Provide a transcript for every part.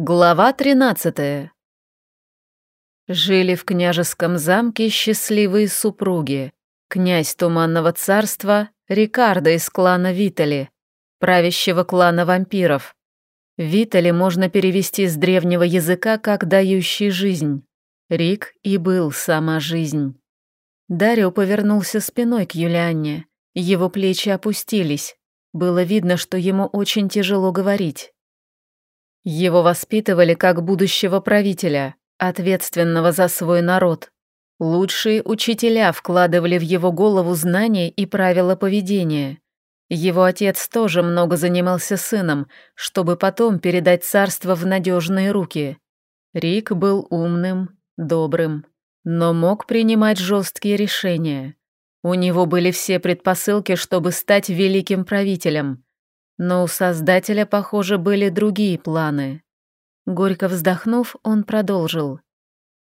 Глава 13 Жили в княжеском замке счастливые супруги. Князь Туманного царства Рикардо из клана Витали, правящего клана вампиров. Витали можно перевести с древнего языка как «дающий жизнь». Рик и был сама жизнь. Дарио повернулся спиной к Юлианне. Его плечи опустились. Было видно, что ему очень тяжело говорить. Его воспитывали как будущего правителя, ответственного за свой народ. Лучшие учителя вкладывали в его голову знания и правила поведения. Его отец тоже много занимался сыном, чтобы потом передать царство в надежные руки. Рик был умным, добрым, но мог принимать жесткие решения. У него были все предпосылки, чтобы стать великим правителем. Но у Создателя, похоже, были другие планы. Горько вздохнув, он продолжил.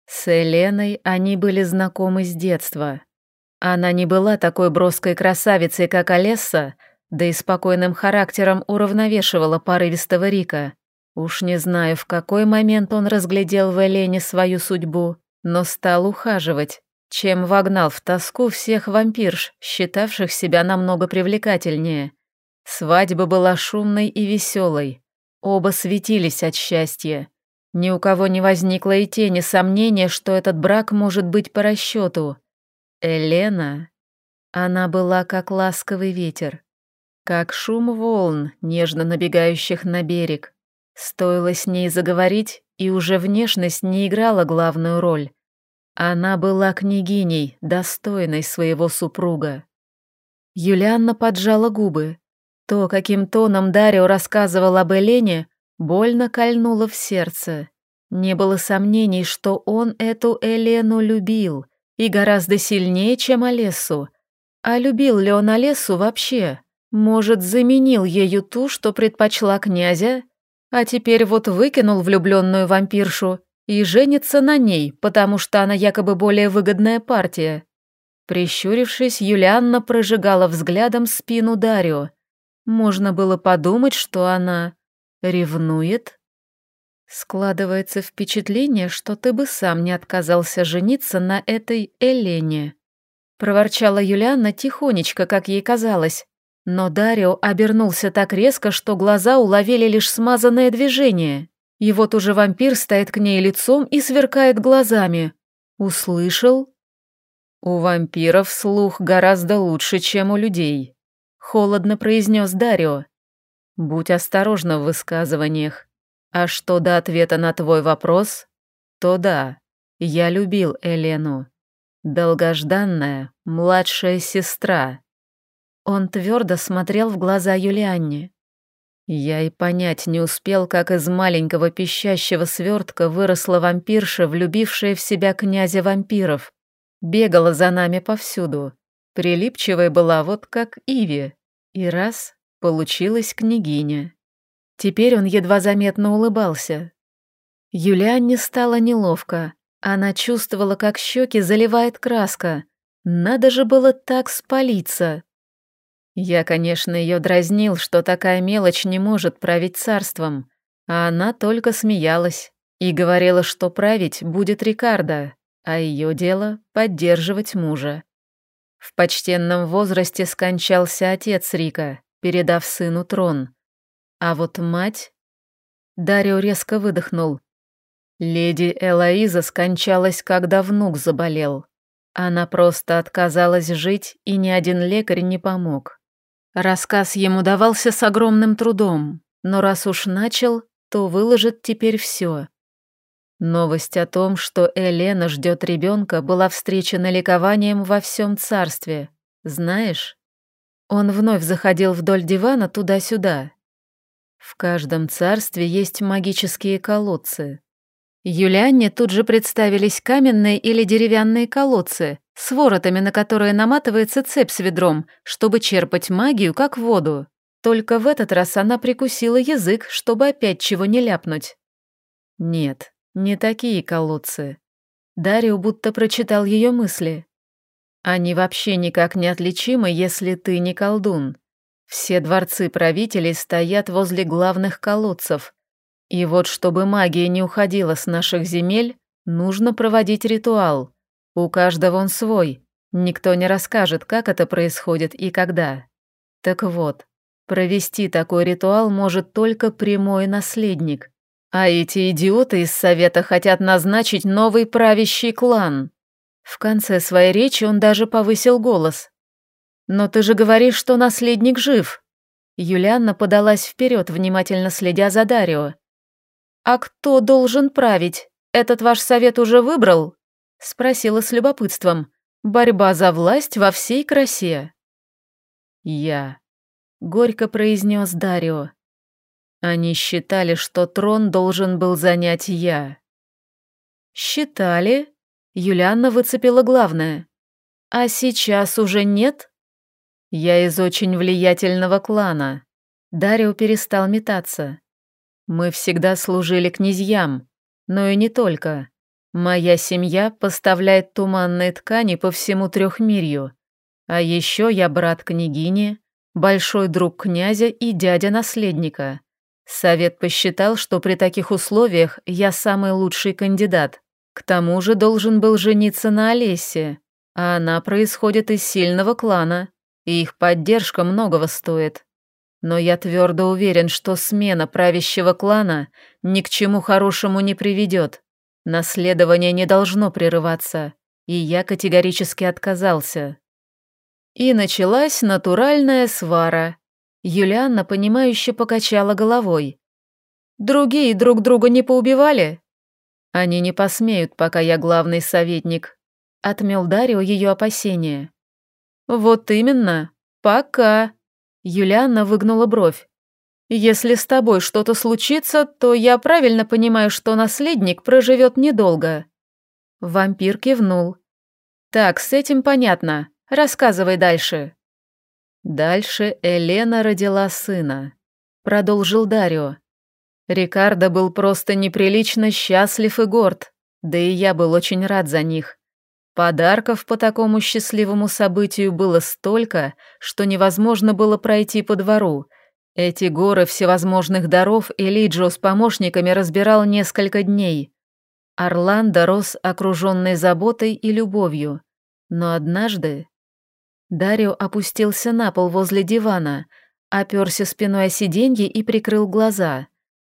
С Еленой они были знакомы с детства. Она не была такой броской красавицей, как Олесса, да и спокойным характером уравновешивала порывистого Рика. Уж не знаю, в какой момент он разглядел в Елене свою судьбу, но стал ухаживать, чем вогнал в тоску всех вампирш, считавших себя намного привлекательнее. Свадьба была шумной и веселой. Оба светились от счастья. Ни у кого не возникло и тени сомнения, что этот брак может быть по расчету. Елена... Она была как ласковый ветер, как шум волн, нежно набегающих на берег. Стоило с ней заговорить, и уже внешность не играла главную роль. Она была княгиней, достойной своего супруга. Юлианна поджала губы. То, каким тоном Дарио рассказывал об Элене, больно кольнуло в сердце. Не было сомнений, что он эту Элену любил, и гораздо сильнее, чем Олесу. А любил ли он Олесу вообще? Может, заменил ею ту, что предпочла князя? А теперь вот выкинул влюбленную вампиршу и женится на ней, потому что она якобы более выгодная партия. Прищурившись, Юлианна прожигала взглядом спину Дарио, можно было подумать, что она ревнует. Складывается впечатление, что ты бы сам не отказался жениться на этой Элене. Проворчала Юлианна тихонечко, как ей казалось. Но Дарио обернулся так резко, что глаза уловили лишь смазанное движение. И вот уже вампир стоит к ней лицом и сверкает глазами. Услышал? У вампиров слух гораздо лучше, чем у людей. Холодно произнес Дарио. Будь осторожна в высказываниях. А что до ответа на твой вопрос, то да, я любил Элену. Долгожданная младшая сестра. Он твердо смотрел в глаза Юлианне. Я и понять не успел, как из маленького пищащего свертка выросла вампирша, влюбившая в себя князя вампиров. Бегала за нами повсюду. Прилипчивая была вот как Иви. И раз — получилась княгиня. Теперь он едва заметно улыбался. Юлианне стало неловко. Она чувствовала, как щеки заливает краска. Надо же было так спалиться. Я, конечно, ее дразнил, что такая мелочь не может править царством, а она только смеялась и говорила, что править будет Рикардо, а ее дело — поддерживать мужа. В почтенном возрасте скончался отец Рика, передав сыну трон. А вот мать... Дарио резко выдохнул. Леди Элоиза скончалась, когда внук заболел. Она просто отказалась жить, и ни один лекарь не помог. Рассказ ему давался с огромным трудом, но раз уж начал, то выложит теперь все. Новость о том, что Елена ждет ребенка, была встречена ликованием во всем царстве. Знаешь? Он вновь заходил вдоль дивана туда-сюда. В каждом царстве есть магические колодцы. Юлианне тут же представились каменные или деревянные колодцы с воротами, на которые наматывается цепь с ведром, чтобы черпать магию, как воду. Только в этот раз она прикусила язык, чтобы опять чего не ляпнуть. Нет, не такие колодцы. Дарио будто прочитал ее мысли. Они вообще никак не отличимы, если ты не колдун. Все дворцы правителей стоят возле главных колодцев. И вот чтобы магия не уходила с наших земель, нужно проводить ритуал. У каждого он свой, никто не расскажет, как это происходит и когда. Так вот, провести такой ритуал может только прямой наследник. А эти идиоты из совета хотят назначить новый правящий клан. В конце своей речи он даже повысил голос. «Но ты же говоришь, что наследник жив!» Юлианна подалась вперед, внимательно следя за Дарио. «А кто должен править? Этот ваш совет уже выбрал?» Спросила с любопытством. «Борьба за власть во всей красе». «Я», — горько произнес Дарио. «Они считали, что трон должен был занять я». «Считали?» Юлианна выцепила главное. «А сейчас уже нет?» «Я из очень влиятельного клана». Дарио перестал метаться. «Мы всегда служили князьям, но и не только. Моя семья поставляет туманные ткани по всему трехмирью. А еще я брат княгини, большой друг князя и дядя наследника. Совет посчитал, что при таких условиях я самый лучший кандидат. К тому же должен был жениться на Олесе, а она происходит из сильного клана, и их поддержка многого стоит. Но я твердо уверен, что смена правящего клана ни к чему хорошему не приведет. Наследование не должно прерываться, и я категорически отказался. И началась натуральная свара. Юлианна, понимающе покачала головой. «Другие друг друга не поубивали?» «Они не посмеют, пока я главный советник», — отмел Дарио ее опасения. «Вот именно, пока», — Юлианна выгнула бровь. «Если с тобой что-то случится, то я правильно понимаю, что наследник проживет недолго». Вампир кивнул. «Так, с этим понятно. Рассказывай дальше». Дальше Елена родила сына. Продолжил Дарио. Рикардо был просто неприлично счастлив и горд, да и я был очень рад за них. Подарков по такому счастливому событию было столько, что невозможно было пройти по двору. Эти горы всевозможных даров Элиджо с помощниками разбирал несколько дней. Орландо рос окруженный заботой и любовью. Но однажды... Дарио опустился на пол возле дивана, оперся спиной о сиденье и прикрыл глаза.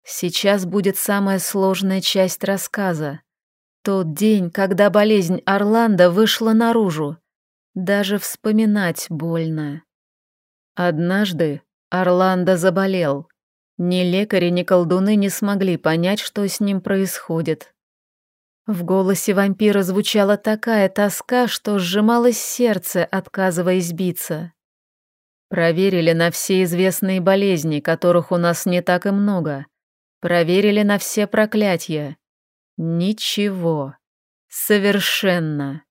Сейчас будет самая сложная часть рассказа. Тот день, когда болезнь Орландо вышла наружу. Даже вспоминать больно. Однажды Орландо заболел. Ни лекари, ни колдуны не смогли понять, что с ним происходит. В голосе вампира звучала такая тоска, что сжималось сердце, отказываясь биться. Проверили на все известные болезни, которых у нас не так и много. Проверили на все проклятия. Ничего. Совершенно.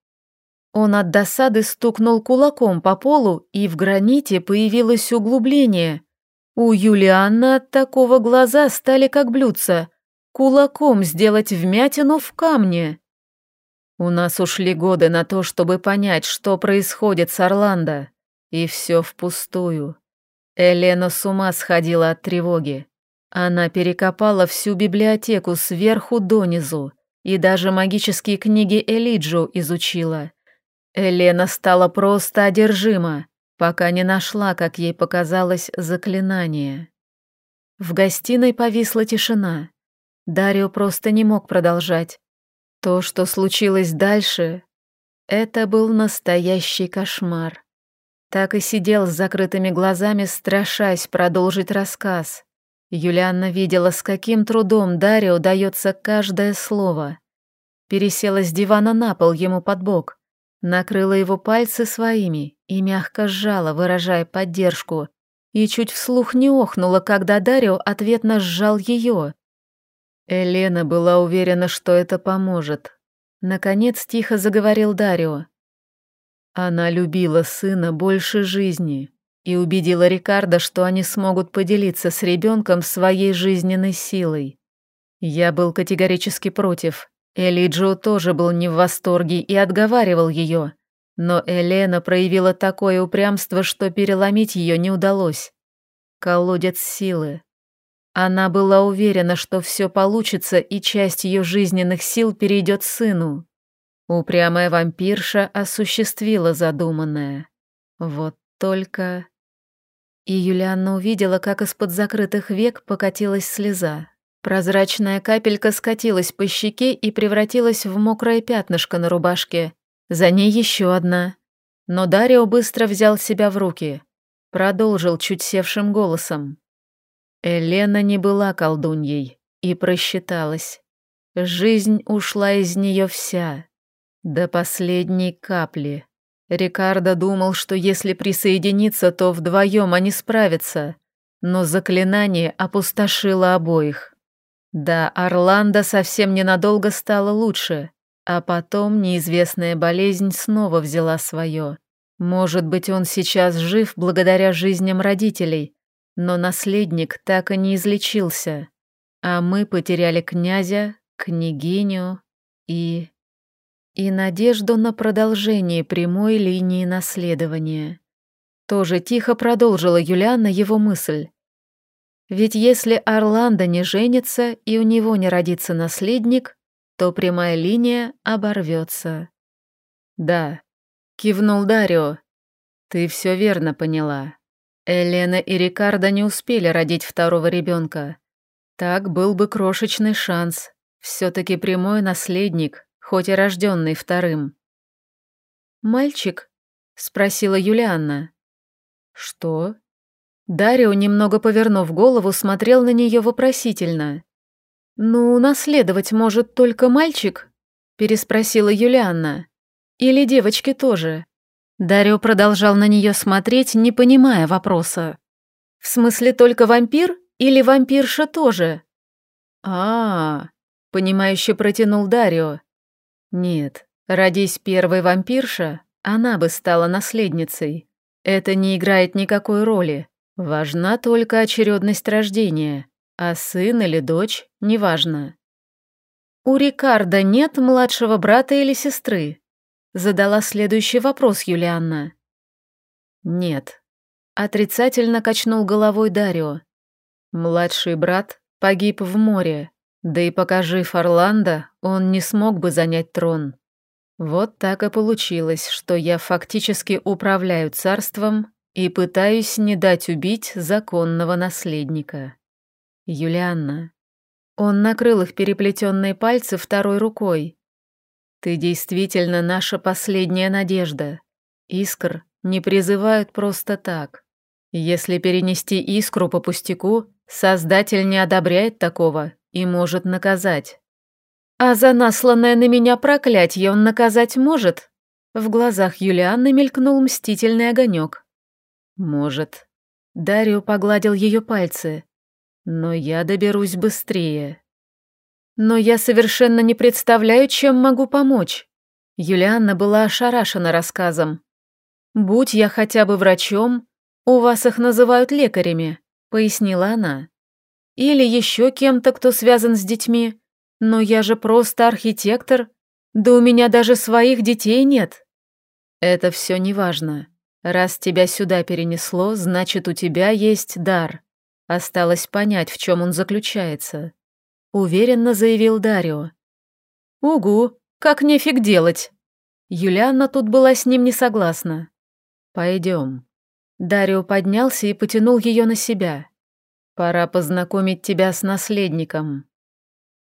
Он от досады стукнул кулаком по полу, и в граните появилось углубление. У Юлианны от такого глаза стали как блюдца. Кулаком сделать вмятину в камне. У нас ушли годы на то, чтобы понять, что происходит с Орландо. И все впустую. Елена с ума сходила от тревоги. Она перекопала всю библиотеку сверху донизу и даже магические книги Элиджу изучила. Елена стала просто одержима, пока не нашла, как ей показалось, заклинание. В гостиной повисла тишина. Дарио просто не мог продолжать. То, что случилось дальше, это был настоящий кошмар. Так и сидел с закрытыми глазами, страшась продолжить рассказ. Юлианна видела, с каким трудом Даре удается каждое слово. Пересела с дивана на пол ему под бок, накрыла его пальцы своими и мягко сжала, выражая поддержку, и чуть вслух не охнула, когда Дарио ответно сжал ее. Елена была уверена, что это поможет. Наконец тихо заговорил Дарио. Она любила сына больше жизни, и убедила Рикардо, что они смогут поделиться с ребенком своей жизненной силой. Я был категорически против. Элиджо тоже был не в восторге и отговаривал ее. Но Елена проявила такое упрямство, что переломить ее не удалось. Колодец силы. Она была уверена, что все получится и часть ее жизненных сил перейдет сыну. Упрямая вампирша осуществила задуманное. Вот только... И Юлианна увидела, как из-под закрытых век покатилась слеза. Прозрачная капелька скатилась по щеке и превратилась в мокрое пятнышко на рубашке. За ней еще одна. Но Дарио быстро взял себя в руки. Продолжил чуть севшим голосом. Елена не была колдуньей и просчиталась. Жизнь ушла из нее вся, до последней капли. Рикардо думал, что если присоединиться, то вдвоем они справятся, но заклинание опустошило обоих. Да, Орландо совсем ненадолго стало лучше, а потом неизвестная болезнь снова взяла свое. Может быть, он сейчас жив благодаря жизням родителей, но наследник так и не излечился, а мы потеряли князя, княгиню и и надежду на продолжение прямой линии наследования. Тоже тихо продолжила Юлиана его мысль. Ведь если Орландо не женится и у него не родится наследник, то прямая линия оборвется. Да, кивнул Дарио. Ты все верно поняла. Элена и Рикардо не успели родить второго ребенка. Так был бы крошечный шанс. Все-таки прямой наследник, хоть и рожденный вторым. «Мальчик?» — спросила Юлианна. «Что?» Дарио, немного повернув голову, смотрел на нее вопросительно. «Ну, наследовать может только мальчик?» — переспросила Юлианна. «Или девочки тоже?» Дарио продолжал на нее смотреть, не понимая вопроса. «В смысле только вампир или вампирша тоже?» «А-а-а», — понимающе протянул Дарио. Нет, родись первой вампирша, она бы стала наследницей. Это не играет никакой роли. Важна только очередность рождения, а сын или дочь – неважно. «У Рикардо нет младшего брата или сестры?» Задала следующий вопрос Юлианна. «Нет». Отрицательно качнул головой Дарио. «Младший брат погиб в море, да и покажи Фарланда, он не смог бы занять трон. Вот так и получилось, что я фактически управляю царством и пытаюсь не дать убить законного наследника. Юлианна. Он накрыл их переплетенные пальцы второй рукой. Ты действительно наша последняя надежда. Искр не призывают просто так. Если перенести искру по пустяку, Создатель не одобряет такого и может наказать. А за насланное на меня проклятие он наказать может? В глазах Юлианны мелькнул мстительный огонек. Может. Дарио погладил ее пальцы. Но я доберусь быстрее. Но я совершенно не представляю, чем могу помочь. Юлианна была ошарашена рассказом. «Будь я хотя бы врачом, у вас их называют лекарями», — пояснила она. Или еще кем-то, кто связан с детьми. Но я же просто архитектор. Да у меня даже своих детей нет. Это все неважно. Раз тебя сюда перенесло, значит, у тебя есть дар. Осталось понять, в чем он заключается. Уверенно заявил Дарио. Угу, как нефиг делать. Юлианна тут была с ним не согласна. Пойдем. Дарио поднялся и потянул ее на себя. Пора познакомить тебя с наследником».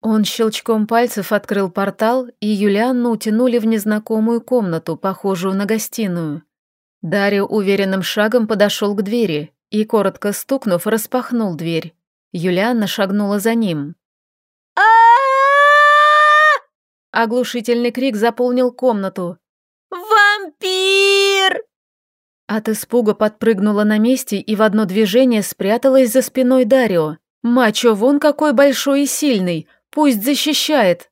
Он щелчком пальцев открыл портал, и Юлианну утянули в незнакомую комнату, похожую на гостиную. Дарья уверенным шагом подошел к двери и, коротко стукнув, распахнул дверь. Юлианна шагнула за ним. А Оглушительный крик заполнил комнату. «Вампир!» От испуга подпрыгнула на месте и в одно движение спряталась за спиной Дарио. «Мачо, вон какой большой и сильный, пусть защищает!»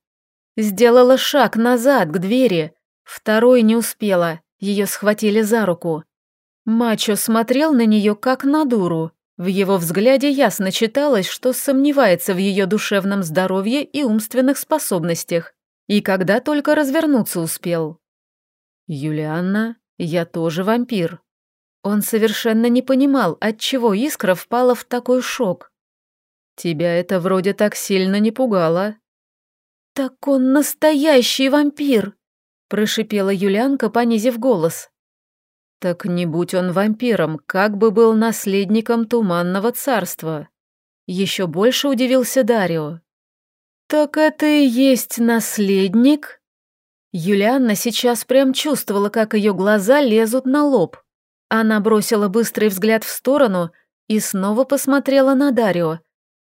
Сделала шаг назад, к двери. Второй не успела, ее схватили за руку. Мачо смотрел на нее как на дуру. В его взгляде ясно читалось, что сомневается в ее душевном здоровье и умственных способностях. И когда только развернуться успел. «Юлианна, я тоже вампир», он совершенно не понимал, отчего искра впала в такой шок. Тебя это вроде так сильно не пугало». «Так он настоящий вампир!» — прошипела Юлянка, понизив голос. «Так не будь он вампиром, как бы был наследником Туманного Царства!» Еще больше удивился Дарио. «Так это и есть наследник?» Юлианна сейчас прям чувствовала, как ее глаза лезут на лоб. Она бросила быстрый взгляд в сторону и снова посмотрела на Дарио.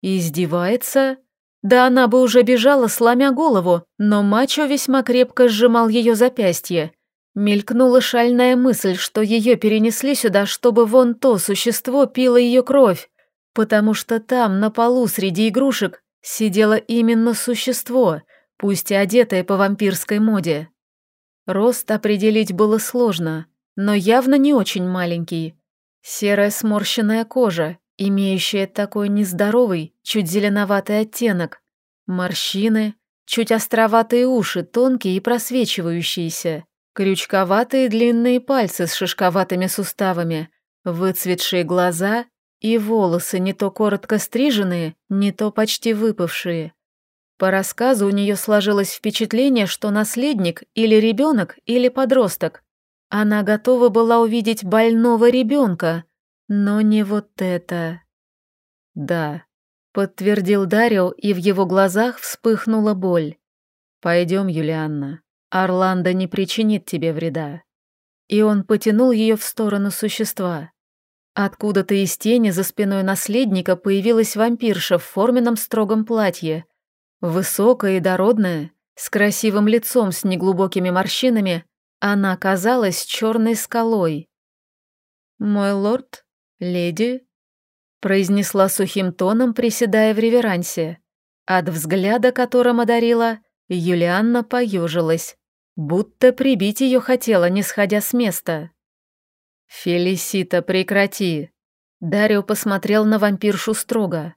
Издевается? Да она бы уже бежала, сломя голову, но мачо весьма крепко сжимал ее запястье. Мелькнула шальная мысль, что ее перенесли сюда, чтобы вон то существо пило ее кровь, потому что там, на полу среди игрушек, сидело именно существо, пусть и одетое по вампирской моде. Рост определить было сложно, но явно не очень маленький. Серая сморщенная кожа, имеющая такой нездоровый, чуть зеленоватый оттенок, морщины, чуть островатые уши, тонкие и просвечивающиеся, крючковатые длинные пальцы с шишковатыми суставами, выцветшие глаза и волосы не то коротко стриженные, не то почти выпавшие. По рассказу у нее сложилось впечатление, что наследник или ребенок, или подросток. Она готова была увидеть больного ребенка, но не вот это. Да, подтвердил Дарио, и в его глазах вспыхнула боль. Пойдем, Юлианна. Орландо не причинит тебе вреда. И он потянул ее в сторону существа. Откуда-то из тени за спиной наследника появилась вампирша в форменном строгом платье. Высокая и дородная, с красивым лицом с неглубокими морщинами, она казалась черной скалой. «Мой лорд?» «Леди?» — произнесла сухим тоном, приседая в реверансе. От взгляда, которым одарила, Юлианна поежилась, будто прибить ее хотела, не сходя с места. «Фелисита, прекрати!» Дарио посмотрел на вампиршу строго.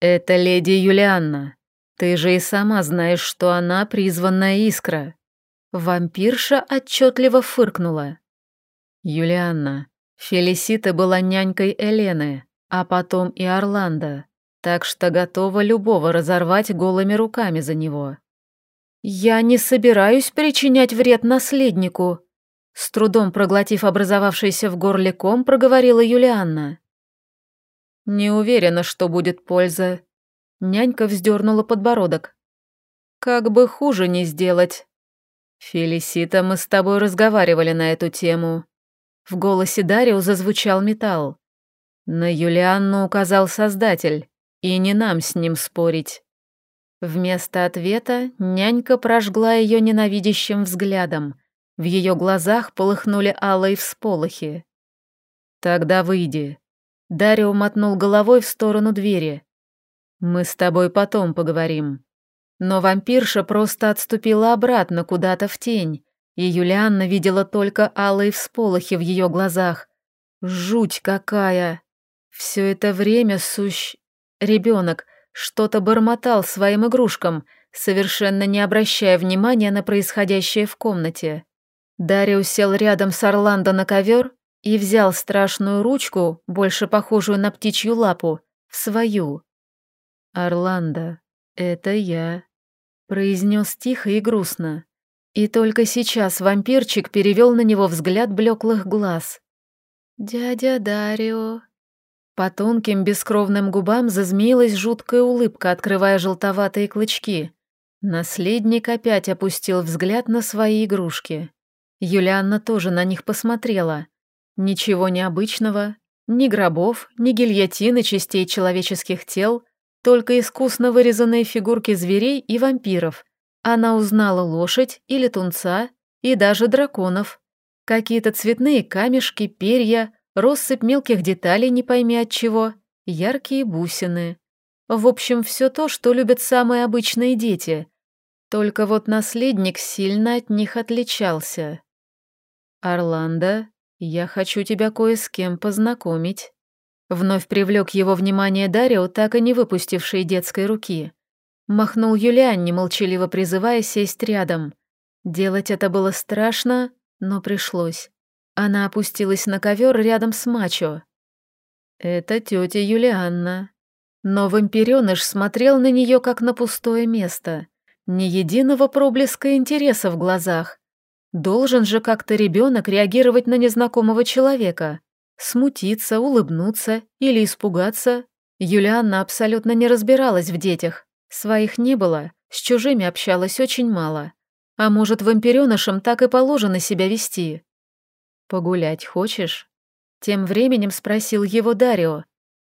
«Это леди Юлианна. Ты же и сама знаешь, что она призванная искра». Вампирша отчетливо фыркнула. «Юлианна, Фелисита была нянькой Элены, а потом и Орландо, так что готова любого разорвать голыми руками за него. «Я не собираюсь причинять вред наследнику», с трудом проглотив образовавшийся в горле ком, проговорила Юлианна. «Не уверена, что будет польза». Нянька вздернула подбородок. «Как бы хуже не сделать». «Фелисита, мы с тобой разговаривали на эту тему. В голосе Дарио зазвучал металл. На Юлианну указал Создатель, и не нам с ним спорить. Вместо ответа нянька прожгла ее ненавидящим взглядом. В ее глазах полыхнули алые всполохи. «Тогда выйди». Дарио мотнул головой в сторону двери. «Мы с тобой потом поговорим». Но вампирша просто отступила обратно куда-то в тень, и Юлианна видела только алые всполохи в ее глазах. Жуть какая! Все это время сущ... Ребенок что-то бормотал своим игрушкам, совершенно не обращая внимания на происходящее в комнате. Дариус сел рядом с Орландо на ковер и взял страшную ручку, больше похожую на птичью лапу, в свою. «Орландо, это я», — произнес тихо и грустно. И только сейчас вампирчик перевел на него взгляд блеклых глаз. «Дядя Дарио...» По тонким бескровным губам зазмеилась жуткая улыбка, открывая желтоватые клычки. Наследник опять опустил взгляд на свои игрушки. Юлианна тоже на них посмотрела. Ничего необычного, ни гробов, ни гильотины частей человеческих тел, только искусно вырезанные фигурки зверей и вампиров, она узнала лошадь и летунца, и даже драконов. Какие-то цветные камешки, перья, россыпь мелких деталей не пойми от чего, яркие бусины. В общем, все то, что любят самые обычные дети. Только вот наследник сильно от них отличался. «Орландо, я хочу тебя кое с кем познакомить». Вновь привлек его внимание Дарио, так и не выпустивший детской руки. Махнул Юлианне, молчаливо призывая сесть рядом. Делать это было страшно, но пришлось. Она опустилась на ковер рядом с мачо. «Это тетя Юлианна». Но вампиреныш смотрел на нее как на пустое место. Ни единого проблеска интереса в глазах. Должен же как-то ребенок реагировать на незнакомого человека. Смутиться, улыбнуться или испугаться. Юлианна абсолютно не разбиралась в детях. Своих не было, с чужими общалась очень мало. А может, вампиренышам так и положено себя вести? «Погулять хочешь?» Тем временем спросил его Дарио.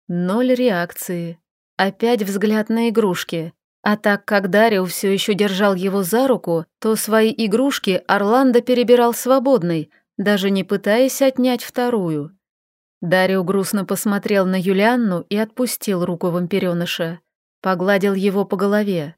Ноль реакции. Опять взгляд на игрушки. А так как Дарио все еще держал его за руку, то свои игрушки Орландо перебирал свободной, даже не пытаясь отнять вторую. Дарио грустно посмотрел на Юлианну и отпустил руку вампиреныша. Погладил его по голове.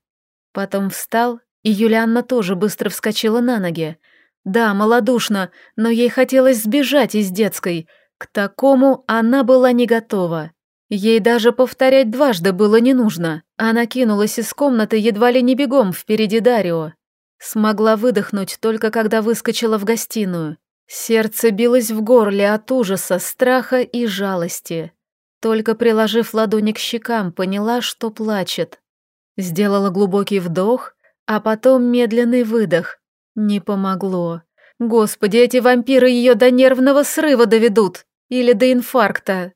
Потом встал, и Юлианна тоже быстро вскочила на ноги. Да, малодушно, но ей хотелось сбежать из детской. К такому она была не готова. Ей даже повторять дважды было не нужно. Она кинулась из комнаты едва ли не бегом впереди Дарио. Смогла выдохнуть только когда выскочила в гостиную. Сердце билось в горле от ужаса, страха и жалости. Только приложив ладони к щекам, поняла, что плачет. Сделала глубокий вдох, а потом медленный выдох. Не помогло. Господи, эти вампиры ее до нервного срыва доведут. Или до инфаркта.